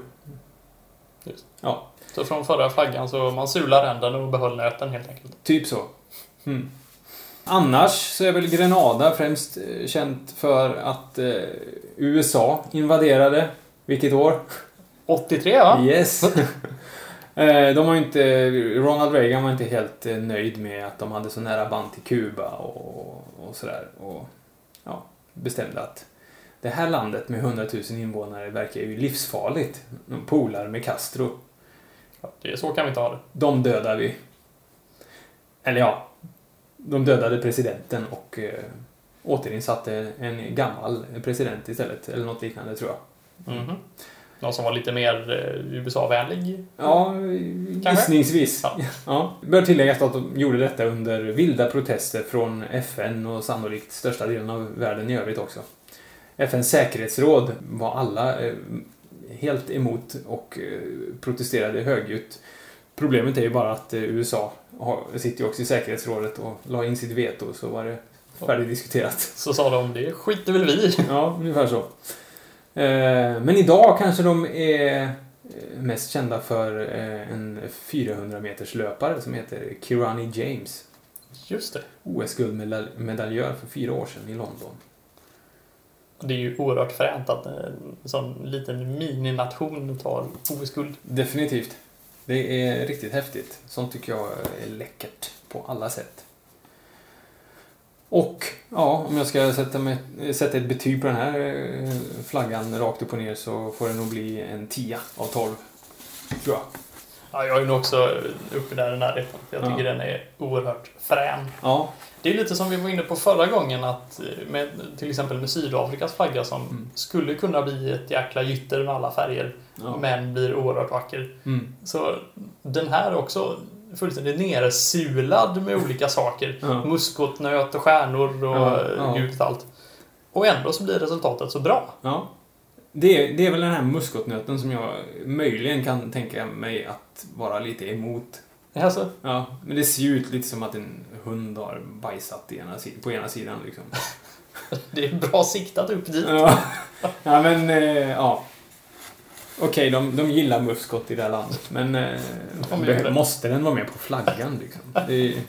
Just. Ja, Så från förra flaggan så man sulade ränden och behöll nöten helt enkelt. typ så. Mm. Annars så är väl Grenada främst eh, känt för att eh, USA invaderade. Vilket år? 83 va? Yes. Eh, De var inte, Ronald Reagan var inte helt eh, nöjd med att de hade så nära band till Kuba och, och sådär. Och ja, bestämde att det här landet med 100 000 invånare verkar ju livsfarligt. De polar med Castro. Det är så kan vi inte ha det. De dödar vi. Eller ja, de dödade presidenten och eh, återinsatte en gammal president istället. Eller något liknande tror jag. Mhm. Någon som var lite mer eh, USA-vänlig? Ja, gissningsvis. Ja. Ja. Bör tilläggas att de gjorde detta under vilda protester från FN och sannolikt största delen av världen i övrigt också. FNs säkerhetsråd var alla eh, helt emot och eh, protesterade högljutt. Problemet är ju bara att eh, USA sitter ju också i säkerhetsrådet och la in sitt veto så var det färdigdiskuterat. Så sa de, det skiter väl vi. Ja, ungefär så. Eh, Men idag kanske de är eh, mest kända för en 400 meters löpare som heter Kirani James. Just det. OS-guldmedaljör för fyra år sedan i London. Det är ju oerhört fränt att en sån liten minination tar OS-guld. Definitivt. Det är riktigt häftigt. Sånt tycker jag är läckert på alla sätt. Och ja, om jag ska sätta, mig, sätta ett betyg på den här eh, flaggan rakt upp och ner så får det nog bli en 10 av 12. Tror jag. Ja, jag är nog också uppe där i närheten. Jag tycker Ja. den är oerhört frän. Ja, Det är lite som vi var inne på förra gången att eh, med till exempel med Sydafrikas flagga som Mm. skulle kunna bli ett jäkla gytter med alla färger ja. men blir oerhört vacker. Mm. Så den här är också fullständigt nersulad med olika saker. Ja. Muskotnöt och stjärnor och Ja, ja, gult allt. Och ändå så blir resultatet så bra. Ja. Det, det är väl den här muskotnöten som jag möjligen kan tänka mig att vara lite emot. Alltså, Ja, men det ser ju ut lite som att en hund har bajsat ena, på ena sidan liksom. det är bra siktat upp dit. Ja, ja men eh, ja. Okej, de, de gillar muskot i det här landet, men eh, De det. måste den vara med på flaggan liksom? Det, är-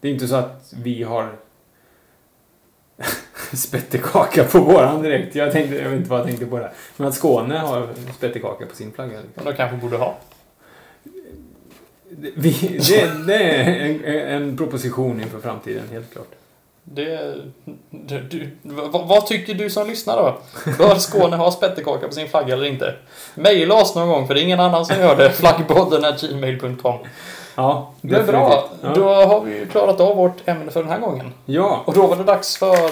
det är inte så att vi har spettekaka på våran direkt. Jag, tänkte, jag vet inte vad jag tänkte på där. Men att Skåne har spettekaka på sin flagga. Liksom. Men de kanske borde ha. Det, vi, det, det är en, en proposition inför framtiden, helt klart. Det, du, du, vad, vad tycker du som lyssnar då? Bör Skåne ha spettekaka på sin flagga eller inte? Maila oss någon gång för det är ingen annan som gör det. Flaggpodden gmail.com Ja, Det är bra. Ja. Då har vi ju klarat av vårt ämne för den här gången. ja. Och då var det dags för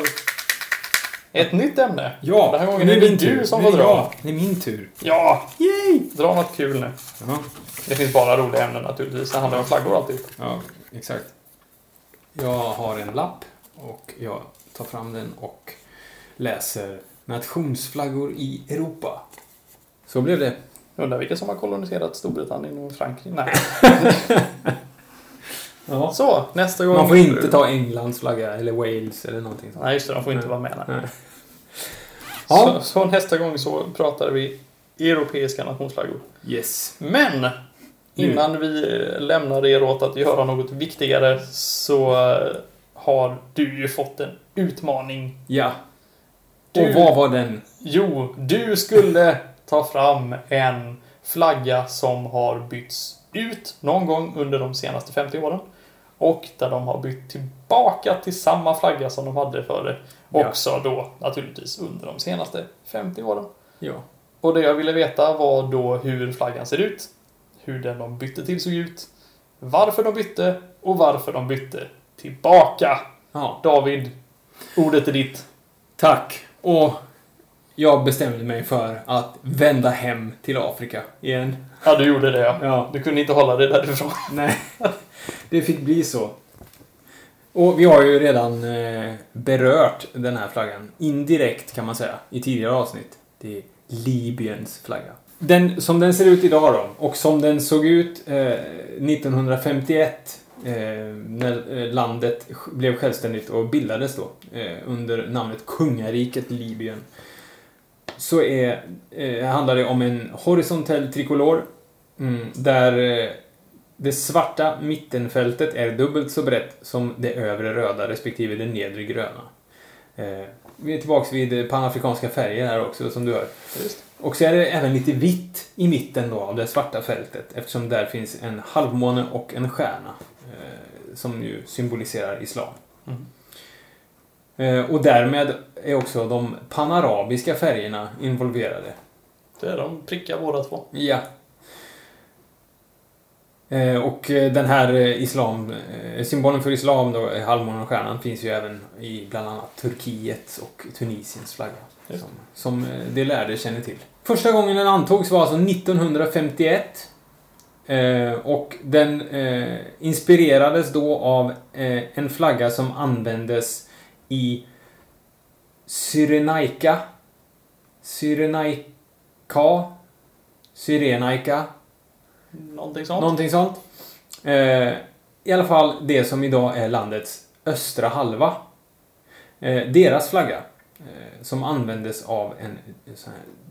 ett nytt ämne. Ja, Den här gången nu är det du tur. som får är dra. jag. Det är min tur. Ja! Yay! Dra något kul nu. Ja, Det finns bara roliga ämnen naturligtvis. Det handlar om flaggor alltid. ja, exakt. Jag har en lapp och jag tar fram den och läser nationsflaggor i Europa. Så blev det. Undrar vilka som har koloniserat Storbritannien och Frankrike? Nej. Ja. Så, nästa gång... Man får inte ta Englands flagga eller Wales eller någonting sånt. Nej, just det. De får inte Nej. vara med. Nej. Ja. Så, så nästa gång så pratar vi europeiska nationsflaggor. Yes. Men innan vi lämnar er åt att göra något viktigare så eh, har du ju fått en utmaning. Ja. Du- Och vad var den? Jo, du skulle ta fram en flagga som har bytts ut någon gång under de senaste 50 åren. Och där de har bytt tillbaka till samma flagga som de hade före. Ja. Också då naturligtvis under de senaste 50 åren. Ja. Och det jag ville veta var då hur flaggan ser ut. Hur den de bytte till såg ut. Varför de bytte och varför de bytte tillbaka. Ja. David, ordet är ditt. Tack. Och jag bestämde mig för att vända hem till Afrika igen. Ja, du gjorde det ja. Ja. Du kunde inte hålla dig därifrån. Nej, det fick bli så. Och vi har ju redan eh, berört den här flaggan. Indirekt kan man säga, i tidigare avsnitt. Det är Libyens flagga. Den, som den ser ut idag då, och som den såg ut eh, 1951 eh, när eh, landet blev självständigt och bildades då eh, under namnet Kungariket Libyen. Så är, eh, handlar det om en horisontell trikolor mm, där eh, det svarta mittenfältet är dubbelt så brett som det övre röda respektive det nedre gröna. Eh, vi är tillbaka vid panafrikanska färger här också som du hör. Just. Och så är det även lite vitt i mitten då av det svarta fältet eftersom där finns en halvmåne och en stjärna eh, som ju symboliserar islam. Mm. Eh, och därmed är också de panarabiska färgerna involverade. Det är de prickar båda två. Ja. Eh, och den här islam, eh, symbolen för islam då, eh, halvmånen och stjärnan, finns ju även i bland annat Turkiets och Tunisiens flagga. Som, som eh, det lärde känner till. Första gången den antogs var alltså 1951. Eh, och den eh, inspirerades då av eh, en flagga som användes i Cyrenaika. Cyrenaika. Cyrenaika. Någonting sånt. Någonting sånt. I alla fall det som idag är landets östra halva. Deras flagga. Eh, som användes av en, en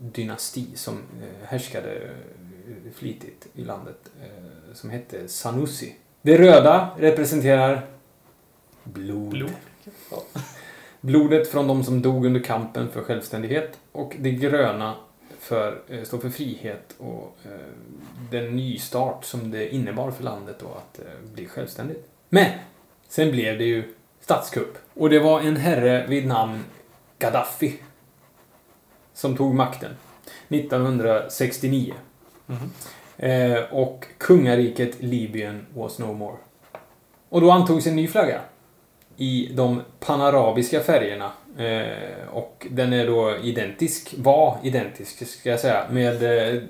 dynasti som eh, härskade eh, flitigt i landet. Som hette Sanusi. Det röda representerar blod. Blod. Ja. Blodet från de som dog under kampen för självständighet och det gröna för, står för frihet och den nystart som det innebar för landet då att bli självständigt. Men sen blev det ju statskupp och det var en herre vid namn Gaddafi som tog makten 1969. Mhm. Eh, och kungariket Libyen was no more. Och då antogs en ny flagga i de panarabiska färgerna. Eh, och den är då identisk, var identisk ska jag säga, med eh,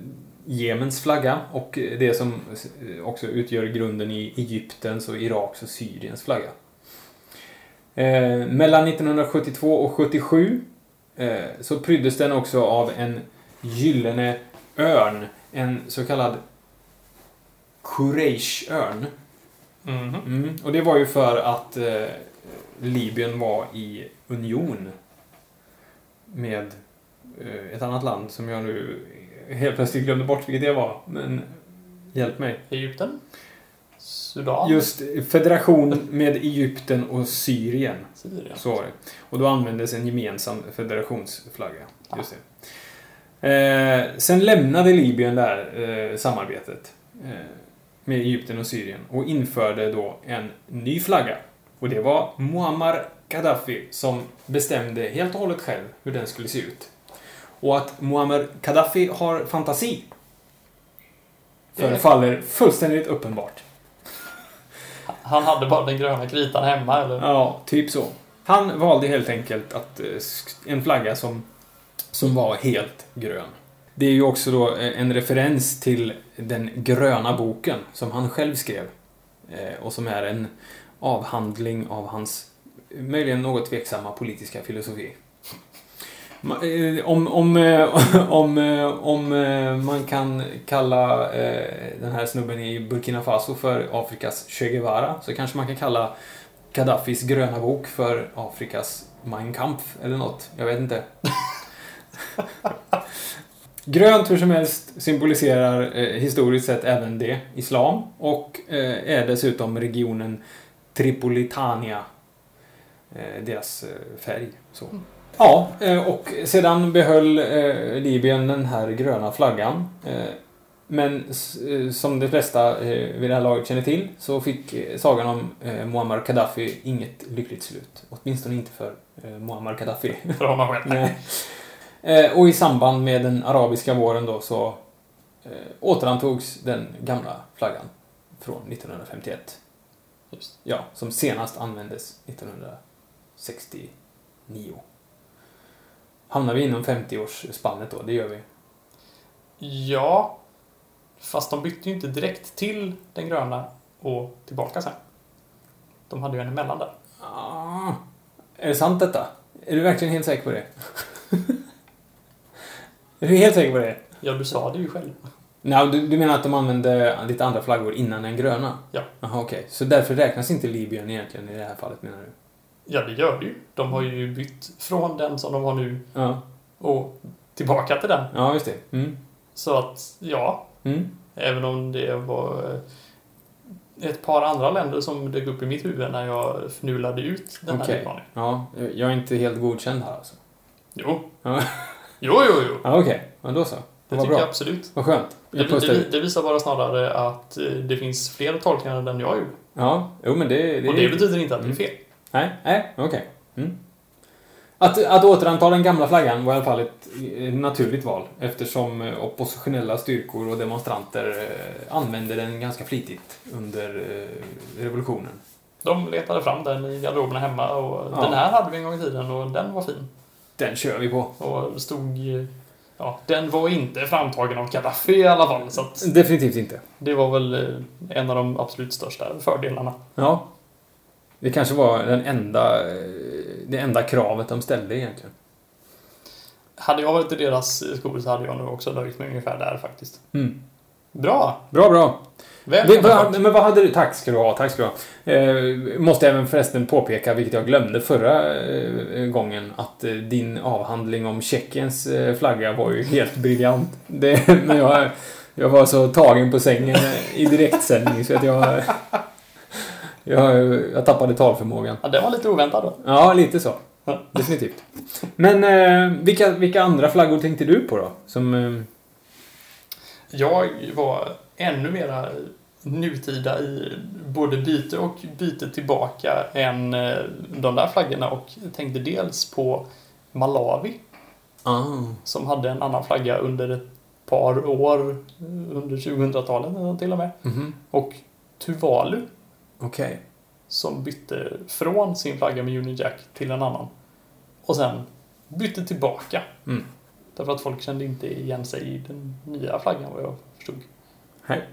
Jemens flagga och det som också utgör grunden i Egyptens och Iraks och Syriens flagga. Eh, mellan 1972 och 77 eh, så pryddes den också av en gyllene örn, en så kallad Quraysh-örn. Mhm. Mm. Och det var ju för att eh, Libyen var i union med eh, ett annat land som jag nu helt plötsligt glömde bort vilket det var. Men hjälp mig. Egypten? Sudan? Just federation med Egypten och Syrien. Syrien. Så var det. Och då användes en gemensam federationsflagga. Just det. Eh, sen lämnade Libyen där eh, samarbetet eh, med Egypten och Syrien och införde då en ny flagga. Och det var Muammar Gaddafi som bestämde helt och hållet själv hur den skulle se ut. Och att Muammar Gaddafi har fantasi Det- förefaller fullständigt uppenbart. Han hade bara den gröna kritan hemma eller? Ja, typ så. Han valde helt enkelt att eh, en flagga som, som var helt grön. Det är ju också då eh, en referens till den gröna boken som han själv skrev. Eh, och som är en avhandling av hans möjligen något tveksamma politiska filosofi. Eh, Om, om, eh, om, eh, om man kan kalla den här snubben i Burkina Faso för Afrikas Che Guevara så kanske man kan kalla Gaddafis gröna bok för Afrikas Mein Kampf eller något. Jag vet inte. Grönt hur som helst symboliserar eh, historiskt sett även det islam och eh, är dessutom regionen Tripolitania eh, deras färg. Så. Ja, eh, och sedan behöll eh, Libyen den här gröna flaggan. Eh, men som de flesta vid det här laget känner till så fick sagan om Muammar Gaddafi inget lyckligt slut. Åtminstone inte för Muammar Gaddafi. För honom själv. Och i samband med den arabiska våren då så återantogs den gamla flaggan från 1951. Just. Ja, som senast användes 1969. Hamnar vi inom 50-årsspannet då? Det gör vi. Ja. Fast de bytte ju inte direkt till den gröna och tillbaka sen. De hade ju en emellan där. Ah, är det sant detta? Är du verkligen helt säker på det? är du helt säker på det? Ja, du sa det ju själv. Nej, du, du menar att de använde lite andra flaggor innan den gröna? Ja. Jaha, okej. Så därför räknas inte Libyen egentligen i det här fallet, menar du? Ja, det gör det ju. De har ju bytt från den som de har nu Ja, och tillbaka till den. ja just det. Mm. Så att, ja. Mm. Även om det var eh, ett par andra länder som dök upp i mitt huvud när jag fnulade ut den här Okej. utmaningen. Ja, jag är inte helt godkänd här alltså. Jo. Jo, jo, jo. Ja, okej. Ja, då så. Det Det tycker jag bra. absolut. Vad skönt. Det, Jag det, det visar bara snarare att eh, det finns fler tolkningar än den jag gjorde. Ja, jo men det... Och det betyder inte att det är fel. Nej, nej, okej. Mm. Att, att återanta den gamla flaggan var i alla fall ett naturligt val eftersom eh, oppositionella styrkor och demonstranter eh, använde den ganska flitigt under eh, revolutionen. De letade fram den i garderoberna hemma och Ja. den här hade vi en gång i tiden och den var fin. Den kör vi på. Och stod... Ja, den var inte framtagen av Gaddafi i alla fall. Så att Definitivt inte. det var väl en av de absolut största fördelarna. Ja. Det kanske var den enda, det enda kravet de ställde egentligen. Hade jag varit i deras skor så hade jag nog också nöjt mig ungefär där faktiskt. Mm. Bra! Bra, bra. Väl Vi, genomfört. vad, men vad hade du... Tack ska du ha, tack ska du ha. Eh, måste även förresten påpeka, vilket jag glömde förra eh, gången, att eh, din avhandling om Tjeckiens eh, flagga var ju helt briljant. Det, men jag, jag var så tagen på sängen eh, i direktsändning så att jag... Jag, jag tappade talförmågan. Ja, det var lite oväntat då. Ja, lite så. Definitivt. Men eh, vilka, vilka andra flaggor tänkte du på då? Som... Eh, Jag var ännu mera nutida i både byte och byte tillbaka än eh, de där flaggorna och tänkte dels på Malawi ah, som hade en annan flagga under ett par år eh, under 2000-talet eller till och med. mhm, Och Tuvalu Okej. som bytte från sin flagga med Union Jack till en annan. Och sen bytte tillbaka. Mm. Därför att folk kände inte igen sig i den nya flaggan vad jag förstod. Hej.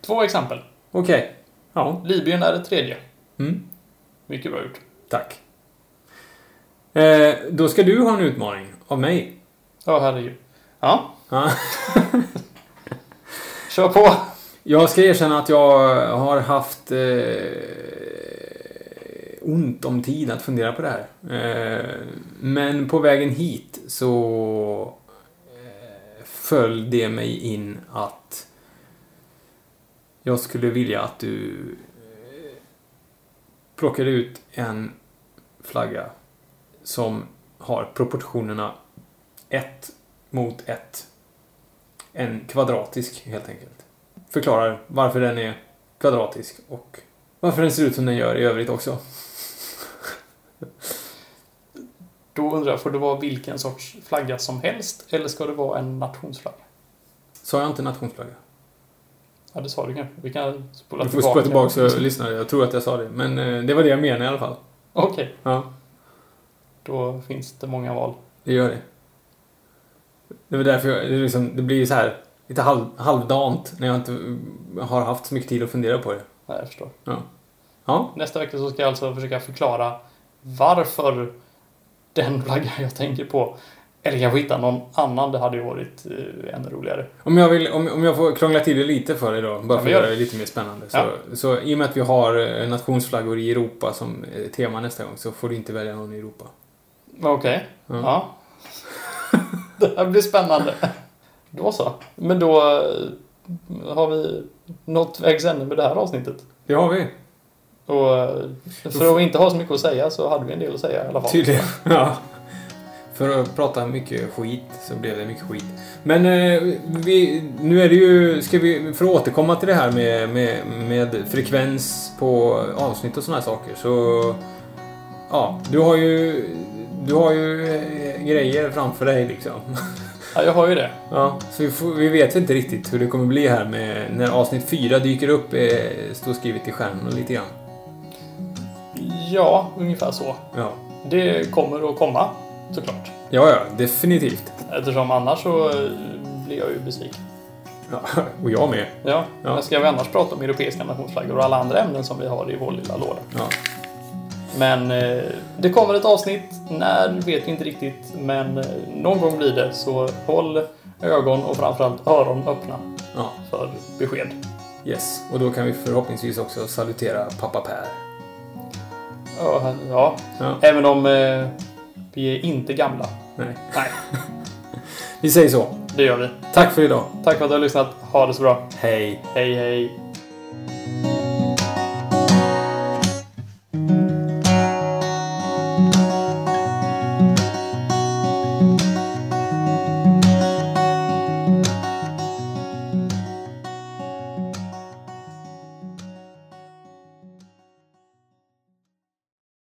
Två exempel. Okej. Ja. Libyen är det tredje. Mm. Mycket bra gjort. Tack. Eh, då ska du ha en utmaning av mig. Ja, herregud. Ja, Ja. kör på. Jag ska erkänna att jag har haft eh, ont om tid att fundera på det här. Eh, men på vägen hit så eh, föll det mig in att jag skulle vilja att du eh, plockade ut en flagga som har proportionerna ett mot ett. En kvadratisk helt enkelt förklarar varför den är kvadratisk och varför den ser ut som den gör i övrigt också. Då undrar jag, får det vara vilken sorts flagga som helst eller ska det vara en nationsflagga? Sa jag inte nationsflagga? Ja, det sa du kanske. Vi kan spola Du får spola tillbaka och lyssna. Jag tror att jag sa det. Men eh, det var det jag menade i alla fall. Okej, Ja, då finns det många val. det gör det. Det var därför jag, det, liksom, det blir så här lite halv, halvdant när jag inte har haft så mycket tid att fundera på det. Nej, jag förstår. Ja, Nästa vecka så ska jag alltså försöka förklara varför den flagga jag tänker på eller kanske hitta någon annan. Det hade ju varit eh, ännu roligare. Om jag, vill, om, om jag får krångla till det lite för dig då, bara Ja, för att göra det. lite mer spännande. Så, Ja. så i och med att vi har eh, nationsflaggor i Europa som eh, tema nästa gång så får du inte välja någon i Europa. Okej. Ja. Ja. det här blir spännande. Då så. Men då eh, har vi nått vägs ände med det här avsnittet. Det har vi. Och eh, för att inte ha så mycket att säga så hade vi en del att säga i alla fall. Tydligen. Ja. För att prata mycket skit så blev det mycket skit. Men eh, vi, nu är det ju, ska vi, för att återkomma till det här med, med, med frekvens på avsnitt och sådana här saker så... Ja, du har ju, du har ju eh, grejer framför dig liksom. Ja, jag har ju det. Ja, så vi, får, vi vet inte riktigt hur det kommer bli här med när avsnitt 4 dyker upp, eh, står skrivet i stjärnorna lite grann. Ja, ungefär så. Ja. Det kommer att komma, såklart. Ja, ja, definitivt. Eftersom annars så eh, blir jag ju besviken. Ja, och jag med. Ja, Ja. men ska vi annars prata om europeiska nationsflaggor och alla andra ämnen som vi har i vår lilla låda? Ja. Men eh, det kommer ett avsnitt. När vet vi inte riktigt, men eh, någon gång blir det. Så håll ögon och framförallt öron öppna ja. för besked. Yes, och då kan vi förhoppningsvis också salutera pappa Per. Ja, ja. Ja. även om eh, vi är inte gamla. Nej. Nej, Vi säger så. det gör vi. Tack för idag. Tack för att du har lyssnat. Ha det så bra. Hej. Hej, hej.